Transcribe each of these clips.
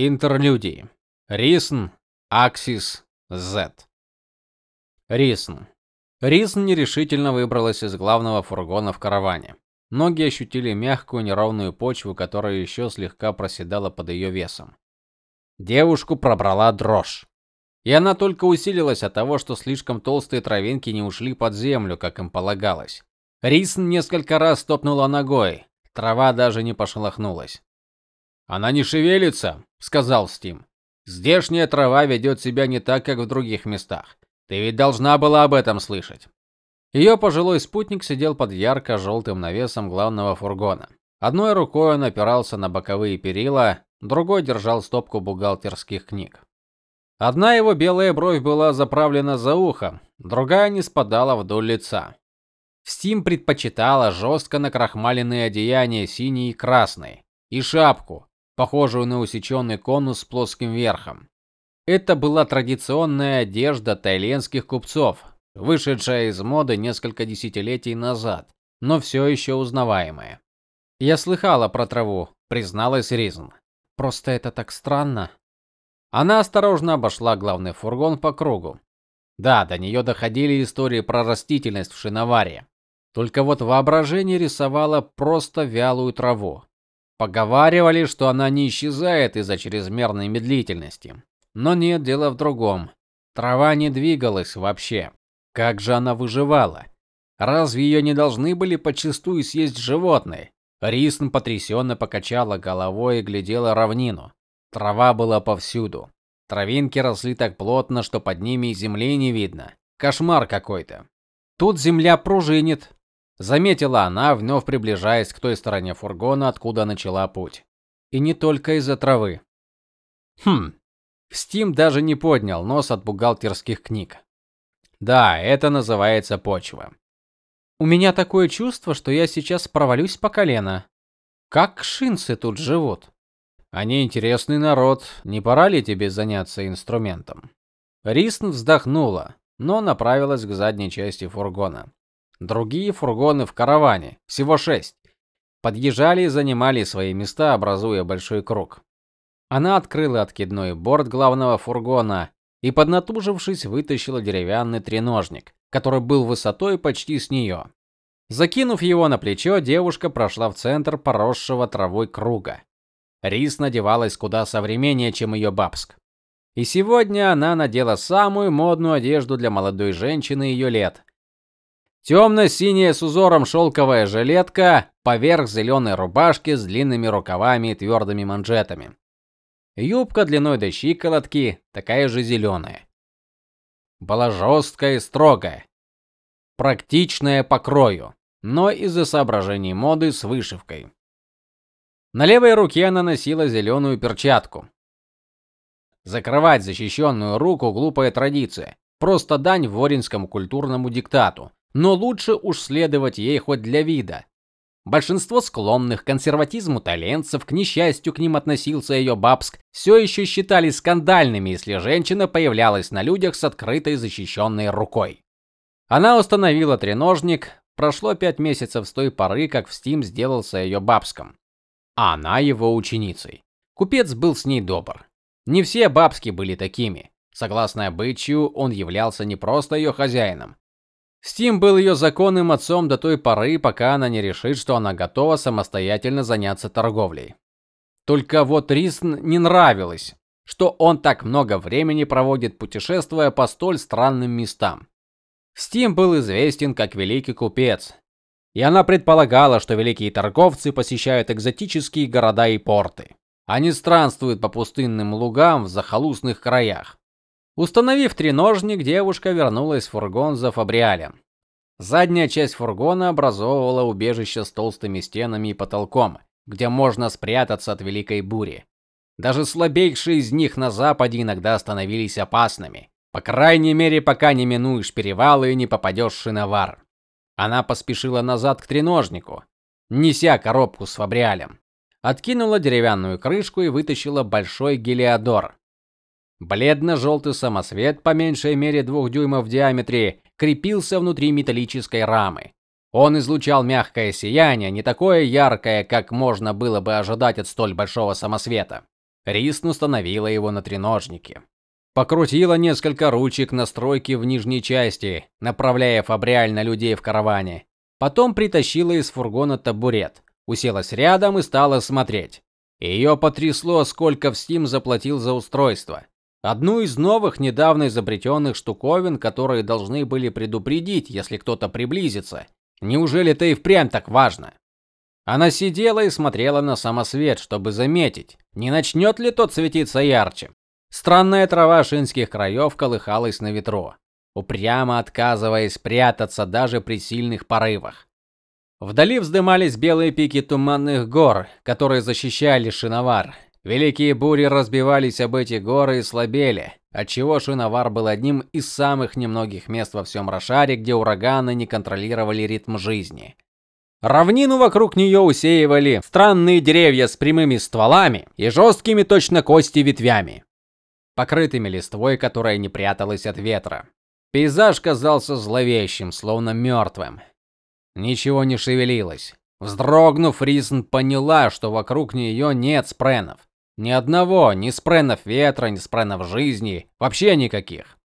Интерлюдии. Рисн, Аксис, Z. Рисн. Рисн нерешительно выбралась из главного фургона в караване. Ноги ощутили мягкую неровную почву, которая еще слегка проседала под ее весом. Девушку пробрала дрожь. И она только усилилась от того, что слишком толстые травинки не ушли под землю, как им полагалось. Рисн несколько раз топнула ногой. Трава даже не пошелохнулась. Она не шевелится, сказал Стим. Здешняя трава ведет себя не так, как в других местах. Ты ведь должна была об этом слышать. Ее пожилой спутник сидел под ярко желтым навесом главного фургона. Одной рукой он опирался на боковые перила, другой держал стопку бухгалтерских книг. Одна его белая бровь была заправлена за ухо, другая не спадала вдоль лица. Стим предпочитала жестко накрахмаленные одеяния синий и красный и шапку, похожую на усеченный конус с плоским верхом. Это была традиционная одежда тайленских купцов, вышедшая из моды несколько десятилетий назад, но все еще узнаваемая. Я слыхала про траву, призналась Ризн. Просто это так странно. Она осторожно обошла главный фургон по кругу. Да, до нее доходили истории про растительность в Шиноваре. Только вот воображение рисовало просто вялую траву, Поговаривали, что она не исчезает из-за чрезмерной медлительности. Но нет, дело в другом. Трава не двигалась вообще. Как же она выживала? Разве ее не должны были подчистую съесть животные? Рисн потрясенно покачала головой и глядела равнину. Трава была повсюду. Травинки росли так плотно, что под ними и земли не видно. Кошмар какой-то. Тут земля пружинит, заметила она, вновь приближаясь к той стороне фургона, откуда начала путь. И не только из-за травы. Хм. Стим даже не поднял нос от бухгалтерских книг. Да, это называется почва. У меня такое чувство, что я сейчас провалюсь по колено. Как шинцы тут живут? Они интересный народ. Не пора ли тебе заняться инструментом? Рисн вздохнула, но направилась к задней части фургона. Другие фургоны в караване, всего шесть, подъезжали и занимали свои места, образуя большой круг. Она открыла откидной борт главного фургона и, поднатужившись, вытащила деревянный треножник, который был высотой почти с нее. Закинув его на плечо, девушка прошла в центр поросшего травой круга. Рис надевалась куда современнее, чем ее бабск. И сегодня она надела самую модную одежду для молодой женщины ее лет, Темно-синяя с узором шелковая жилетка поверх зеленой рубашки с длинными рукавами и твердыми манжетами. Юбка длиной до щиколотки, такая же зеленая. Была жесткая и строгая, практичная по крою, но из-за соображений моды с вышивкой. На левой руке она носила зеленую перчатку. Закрывать защищенную руку глупая традиция, просто дань воринскому культурному диктату но лучше уж следовать ей хоть для вида. Большинство склонных к консерватизму таленцев, к несчастью, к ним относился ее Бабск, все еще считали скандальными, если женщина появлялась на людях с открытой защищенной рукой. Она установила треножник. Прошло пять месяцев с той поры, как в Стим сделался ее бабском, а она его ученицей. Купец был с ней добр. Не все бабски были такими. Согласно обычаю, он являлся не просто ее хозяином, Стим был ее законным отцом до той поры, пока она не решит, что она готова самостоятельно заняться торговлей. Только вот Рисн не нравилось, что он так много времени проводит путешествуя по столь странным местам. Стим был известен как великий купец, и она предполагала, что великие торговцы посещают экзотические города и порты. Они странствуют по пустынным лугам в захолустных краях. Установив треножник, девушка вернулась в фургон за фабриалем. Задняя часть фургона образовывала убежище с толстыми стенами и потолком, где можно спрятаться от великой бури. Даже слабейшие из них на западе иногда становились опасными, по крайней мере, пока не минуешь перевалы и не попадешь в шиновар. Она поспешила назад к треножнику, неся коробку с фабриалем. Откинула деревянную крышку и вытащила большой гелиодор. Бледно-желтый самосвет по меньшей мере двух дюймов в диаметре крепился внутри металлической рамы. Он излучал мягкое сияние, не такое яркое, как можно было бы ожидать от столь большого самосвета. Рисн установила его на треножнике. Покрутила несколько ручек настройки в нижней части, направляя фабриаль на людей в караване. Потом притащила из фургона табурет, уселась рядом и стала смотреть. Ее потрясло, сколько в Steam заплатил за устройство. Одну из новых недавно изобретенных штуковин, которые должны были предупредить, если кто-то приблизится. Неужели это и впрямь так важно? Она сидела и смотрела на самосвет, чтобы заметить, не начнет ли тот светиться ярче. Странная трава шинских краев колыхалась на ветру, упрямо отказываясь прятаться даже при сильных порывах. Вдали вздымались белые пики туманных гор, которые защищали Шиновар. Великие бури разбивались об эти горы и слабели, отчего Шиновар был одним из самых немногих мест во всем Рошаре, где ураганы не контролировали ритм жизни. Равнину вокруг нее усеивали странные деревья с прямыми стволами и жесткими точно кости ветвями, покрытыми листвой, которая не пряталась от ветра. Пейзаж казался зловещим, словно мертвым. Ничего не шевелилось. Вздрогнув, Ризн поняла, что вокруг нее нет спренов. Ни одного, ни спренов ветра, ни спренов жизни, вообще никаких.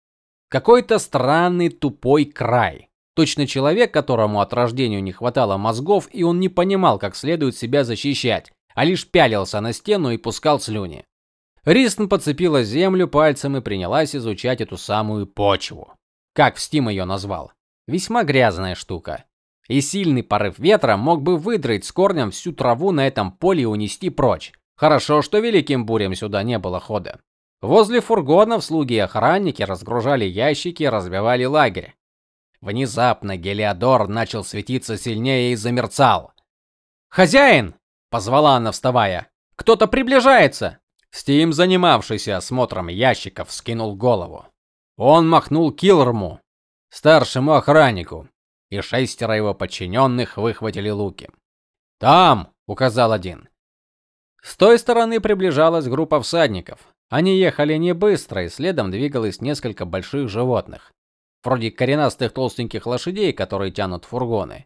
Какой-то странный тупой край. Точно человек, которому от рождения не хватало мозгов, и он не понимал, как следует себя защищать, а лишь пялился на стену и пускал слюни. Ристн подцепила землю пальцем и принялась изучать эту самую почву. Как в Steam ее назвал. Весьма грязная штука. И сильный порыв ветра мог бы выдрать с корнем всю траву на этом поле и унести прочь. Хорошо, что великим бурям сюда не было хода. Возле фургонов слуги и охранники разгружали ящики и разбивали лагерь. Внезапно Гелиодор начал светиться сильнее и замерцал. "Хозяин!" позвала она, вставая. "Кто-то приближается!" Стим, занимавшийся осмотром ящиков, скинул голову. Он махнул Килрму, старшему охраннику, и шестеро его подчиненных выхватили луки. "Там!" указал один. С той стороны приближалась группа всадников. Они ехали не быстро, и следом двигалось несколько больших животных вроде коренастых толстеньких лошадей, которые тянут фургоны.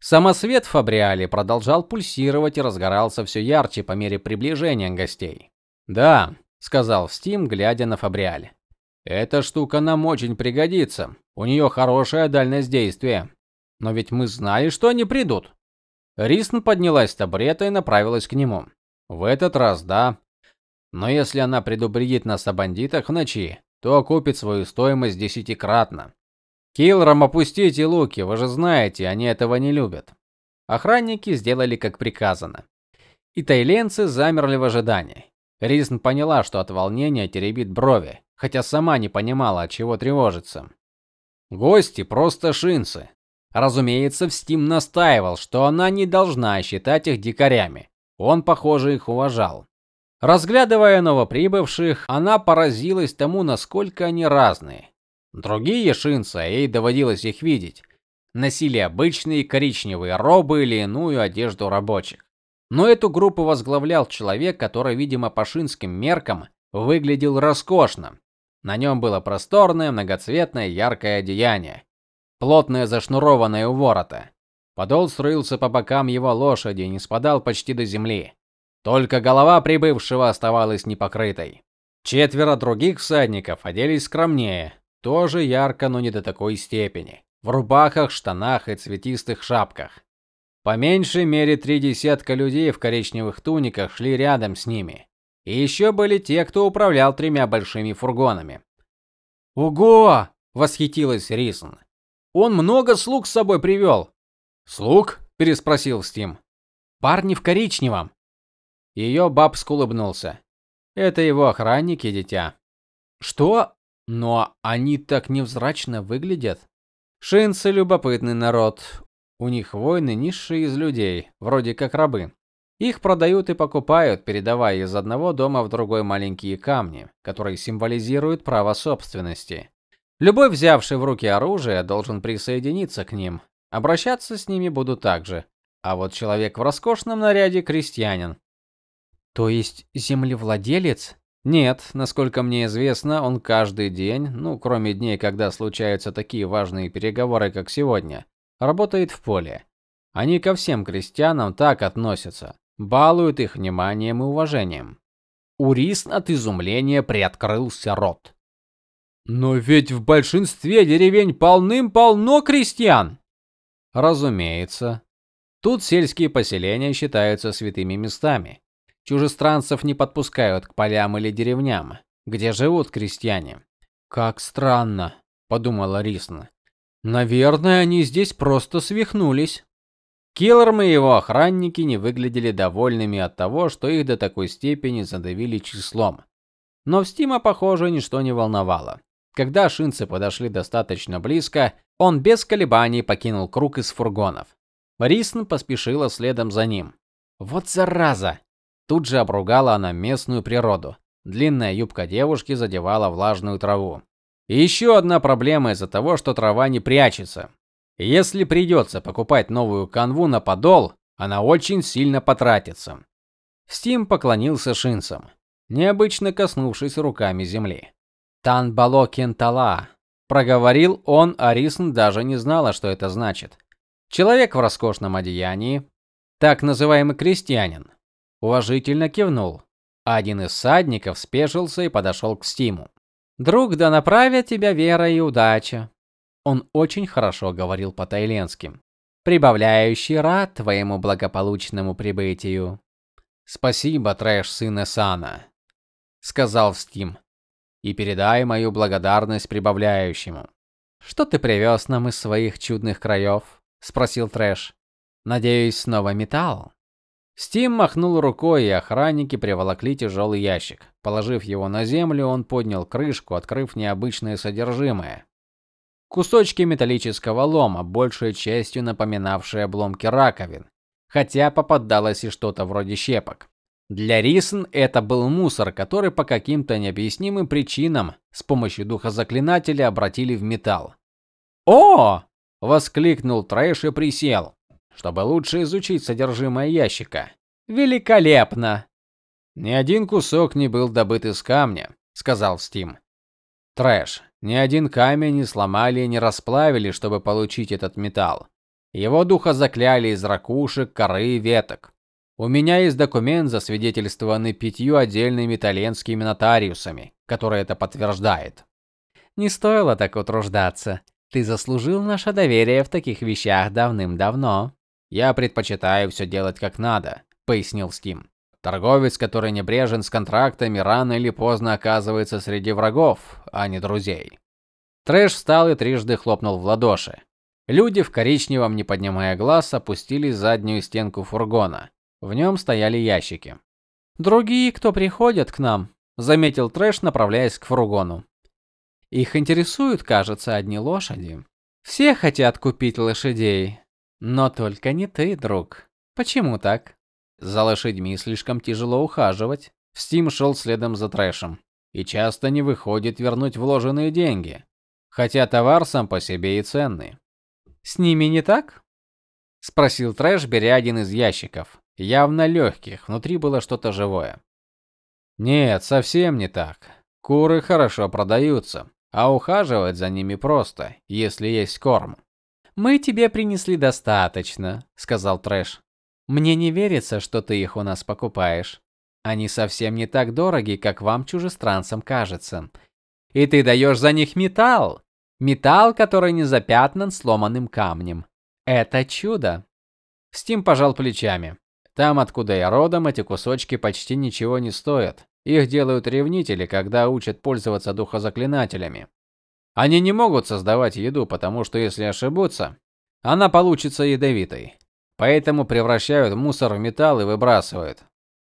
Самосвет в Фабриале продолжал пульсировать и разгорался все ярче по мере приближения гостей. "Да", сказал Стим, глядя на Фабриаль. "Эта штука нам очень пригодится. У нее хорошая дальность действия. Но ведь мы знали, что они придут". Рисн поднялась с табурета и направилась к нему. "В этот раз, да. Но если она предупредит нас о бандитах в ночи, то окупит свою стоимость десятикратно. Киллерам опустите луки, вы же знаете, они этого не любят. Охранники сделали как приказано. И тайленцы замерли в ожидании. Ризн поняла, что от волнения теребит брови, хотя сама не понимала, от чего тревожится. Гости просто шинцы. Разумеется, Встим настаивал, что она не должна считать их дикарями. Он, похоже, их уважал. Разглядывая новоприбывших, она поразилась тому, насколько они разные. Другие шинцы, ей доводилось их видеть, носили обычные коричневые робы или иную одежду рабочих. Но эту группу возглавлял человек, который, видимо, по шинским меркам выглядел роскошно. На нем было просторное, многоцветное, яркое одеяние, плотное зашнурованное у ворота. Подол струился по бокам его лошади не спадал почти до земли. Только голова прибывшего оставалась непокрытой. Четверо других всадников оделись скромнее, тоже ярко, но не до такой степени, в рубахах, штанах и цветистых шапках. По меньшей мере три десятка людей в коричневых туниках шли рядом с ними. И еще были те, кто управлял тремя большими фургонами. "Ого!" восхитилась Рисн. "Он много слуг с собой привел». "Слуг?" переспросил Стим. "Парни в коричневом. Ее бабск улыбнулся. Это его охранники, дитя. Что? Но они так невзрачно выглядят. Шинцы любопытный народ. У них воины низшие из людей, вроде как рабы. Их продают и покупают, передавая из одного дома в другой маленькие камни, которые символизируют право собственности. Любой взявший в руки оружие должен присоединиться к ним. Обращаться с ними будут также. А вот человек в роскошном наряде крестьянин. То есть землевладелец? Нет, насколько мне известно, он каждый день, ну, кроме дней, когда случаются такие важные переговоры, как сегодня, работает в поле. Они ко всем крестьянам так относятся, балуют их вниманием и уважением. У Рисн от изумления приоткрылся рот. Но ведь в большинстве деревень полным-полно крестьян. Разумеется. Тут сельские поселения считаются святыми местами. Чужестранцев не подпускают к полям или деревням, где живут крестьяне. Как странно, подумала Рисна. Наверное, они здесь просто свихнулись. Киллерм и его охранники не выглядели довольными от того, что их до такой степени задавили числом. Но в Стима, похоже, ничто не волновало. Когда шинцы подошли достаточно близко, он без колебаний покинул круг из фургонов. Рисн поспешила следом за ним. Вот зараза. Тут же обругала она местную природу. Длинная юбка девушки задевала влажную траву. И еще одна проблема из-за того, что трава не прячется. Если придется покупать новую канву на подол, она очень сильно потратится. Стим поклонился шинцам, необычно коснувшись руками земли. Танбало Кентала, проговорил он, а Рисн даже не знала, что это значит. Человек в роскошном одеянии, так называемый крестьянин, уважительно кивнул. Один из садников спешился и подошел к Стиму. Друг, да направят тебя вера и удача. Он очень хорошо говорил по-тайленски. Прибавляющий рад твоему благополучному прибытию. Спасибо, трэш сын Эсана, сказал Стим. И передай мою благодарность прибавляющему. Что ты привез нам из своих чудных краев? спросил Трэш. Надеюсь, снова металл. Стим махнул рукой, и охранники приволокли тяжелый ящик. Положив его на землю, он поднял крышку, открыв необычное содержимое. Кусочки металлического лома, большей частью напоминавшие обломки раковин, хотя попадалось и что-то вроде щепок. Для Рисн это был мусор, который по каким-то необъяснимым причинам с помощью духозаклинателя обратили в металл. "О!" воскликнул Трэш и присел чтобы лучше изучить содержимое ящика. Великолепно. Ни один кусок не был добыт из камня, сказал Стим. Трэш, ни один камень не сломали и не расплавили, чтобы получить этот металл. Его духа закляли из ракушек, коры и веток. У меня есть документ, засвидетельствованный пятью отдельными итальянскими нотариусами, который это подтверждает. Не стоило так утруждаться. Ты заслужил наше доверие в таких вещах давным-давно. Я предпочитаю все делать как надо, пояснил Стим. Торговец, который небрежен с контрактами, рано или поздно оказывается среди врагов, а не друзей. Трэш встал и трижды хлопнул в ладоши. Люди в коричневом, не поднимая глаз, опустили заднюю стенку фургона. В нем стояли ящики. Другие, кто приходят к нам, заметил Трэш, направляясь к фургону. Их интересуют, кажется, одни лошади. Все хотят купить лошадей, но только не ты, друг. Почему так? За лошадьми слишком тяжело ухаживать. Стим шел следом за Трэшем и часто не выходит вернуть вложенные деньги, хотя товар сам по себе и ценный. С ними не так? спросил Трэш, беря один из ящиков, явно легких, внутри было что-то живое. Нет, совсем не так. Куры хорошо продаются, а ухаживать за ними просто, если есть корм. Мы тебе принесли достаточно, сказал Трэш. Мне не верится, что ты их у нас покупаешь. Они совсем не так дороги, как вам чужестранцам кажется. И ты даешь за них металл. Металл, который не запятнан сломанным камнем. Это чудо. Стим пожал плечами. Там, откуда я родом, эти кусочки почти ничего не стоят. Их делают ревнители, когда учат пользоваться духозаклинателями. Они не могут создавать еду, потому что если ошибутся, она получится ядовитой. Поэтому превращают мусор в металл и выбрасывают.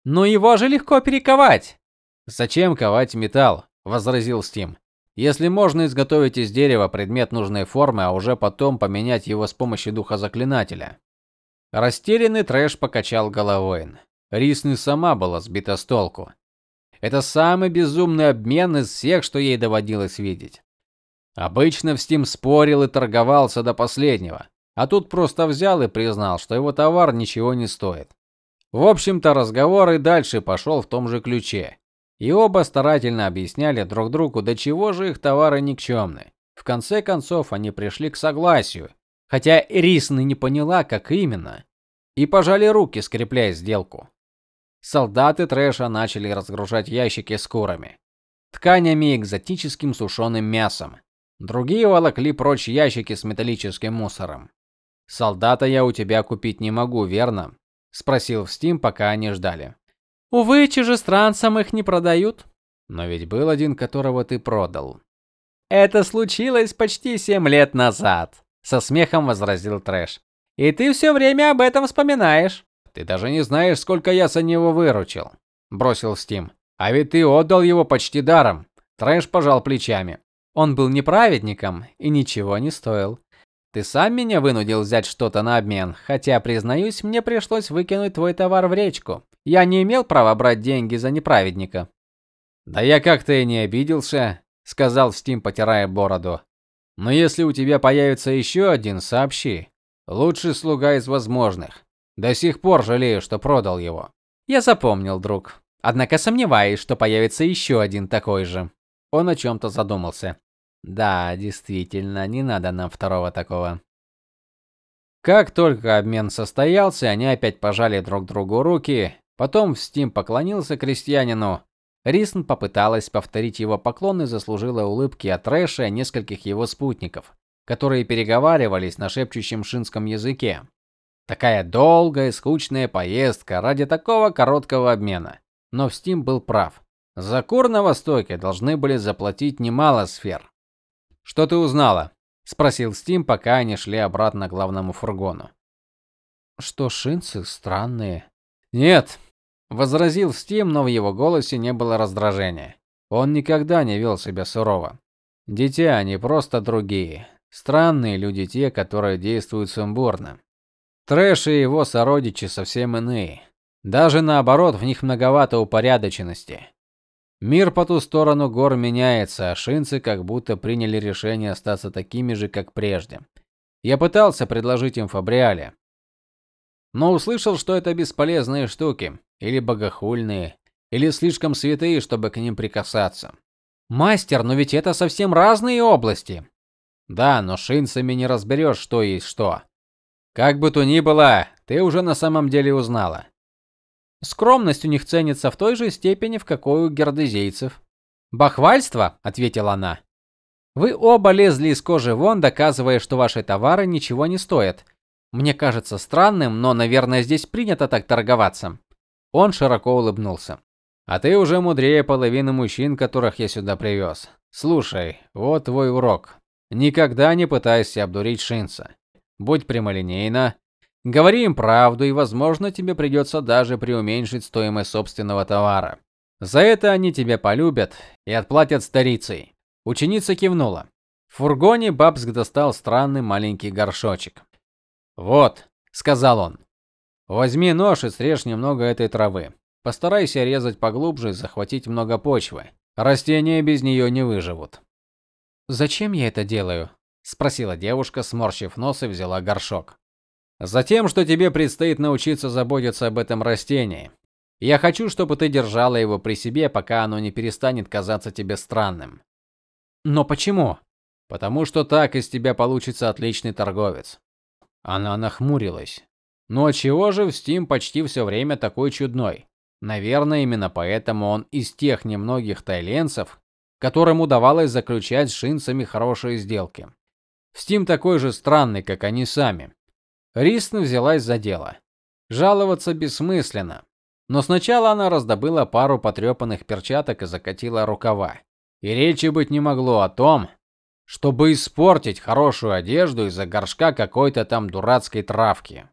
Но его же легко перековать. Зачем ковать металл? возразил Стим. Если можно изготовить из дерева предмет нужной формы, а уже потом поменять его с помощью духа заклинателя. Растерянный Трэш покачал головой. Рисны сама была сбита с толку. Это самый безумный обмен из всех, что ей доводилось видеть. Обычно в Steam спорил и торговался до последнего, а тут просто взял и признал, что его товар ничего не стоит. В общем-то, разговор и дальше пошел в том же ключе. И оба старательно объясняли друг другу, до чего же их товары никчемны. В конце концов, они пришли к согласию, хотя Рисна не поняла, как именно, и пожали руки, скрепляя сделку. солдаты трэша начали разгружать ящики с курами, тканями и экзотическим сушеным мясом. Другие волокли прочь ящики с металлическим мусором. Солдата я у тебя купить не могу, верно? спросил Стим, пока они ждали. Увы, чужестранцам их не продают. Но ведь был один, которого ты продал. Это случилось почти семь лет назад, со смехом возразил Трэш. И ты все время об этом вспоминаешь. Ты даже не знаешь, сколько я за него выручил, бросил Стим. А ведь ты отдал его почти даром. Трэш пожал плечами. Он был не праведником и ничего не стоил. Ты сам меня вынудил взять что-то на обмен, хотя, признаюсь, мне пришлось выкинуть твой товар в речку. Я не имел права брать деньги за неправедника. Да я как-то и не обиделся, сказал Стим, потирая бороду. Но если у тебя появится еще один, сообщи. Лучший слуга из возможных. До сих пор жалею, что продал его. Я запомнил, друг. Однако сомневаюсь, что появится еще один такой же. Он о чем то задумался. Да, действительно, не надо нам второго такого. Как только обмен состоялся, они опять пожали друг другу руки. Потом Стим поклонился крестьянину. Рисн попыталась повторить его поклон и заслужила улыбки от Рэша и нескольких его спутников, которые переговаривались на шепчущем шинском языке. Такая долгая, скучная поездка ради такого короткого обмена. Но Стим был прав. За кур на востоке должны были заплатить немало сфер. Что ты узнала? спросил Стим, пока они шли обратно к главному фургону. Что шинцы странные. Нет, возразил Стим, но в его голосе не было раздражения. Он никогда не вел себя сурово. Дитя, они просто другие. Странные люди те, которые действуют сумбурно. Трэш и его сородичи совсем иные. Даже наоборот, в них многовато упорядоченности. Мир по ту сторону гор меняется, а шинцы как будто приняли решение остаться такими же, как прежде. Я пытался предложить им фабриали, но услышал, что это бесполезные штуки, или богохульные, или слишком святые, чтобы к ним прикасаться. Мастер, но ведь это совсем разные области. Да, но шинцами не разберешь, что есть что. Как бы то ни было, ты уже на самом деле узнала. Скромность у них ценится в той же степени, в какой у гердезейцев. Бахвальство, ответила она. Вы оба лезли из кожи вон, доказывая, что ваши товары ничего не стоят. Мне кажется странным, но, наверное, здесь принято так торговаться. Он широко улыбнулся. А ты уже мудрее половины мужчин, которых я сюда привез. Слушай, вот твой урок. Никогда не пытайся обдурить Шинца. Будь прямолинейна, Говори им правду, и, возможно, тебе придется даже преуменьшить стоимость собственного товара. За это они тебя полюбят и отплатят старицей. Ученица кивнула. В фургоне Бабск достал странный маленький горшочек. "Вот", сказал он. "Возьми нож и срежь немного этой травы. Постарайся резать поглубже и захватить много почвы. Растения без нее не выживут". "Зачем я это делаю?" спросила девушка, сморщив нос и взяла горшок. Затем, что тебе предстоит научиться заботиться об этом растении. Я хочу, чтобы ты держала его при себе, пока оно не перестанет казаться тебе странным. Но почему? Потому что так из тебя получится отличный торговец. Она нахмурилась. Но чего же в Steam почти все время такой чудной? Наверное, именно поэтому он из тех немногих тайленцев, которым удавалось заключать с шинцами хорошие сделки. Steam такой же странный, как они сами. Рисна взялась за дело. Жаловаться бессмысленно. Но сначала она раздобыла пару потрепанных перчаток и закатила рукава. И речи быть не могло о том, чтобы испортить хорошую одежду из-за горшка какой-то там дурацкой травки.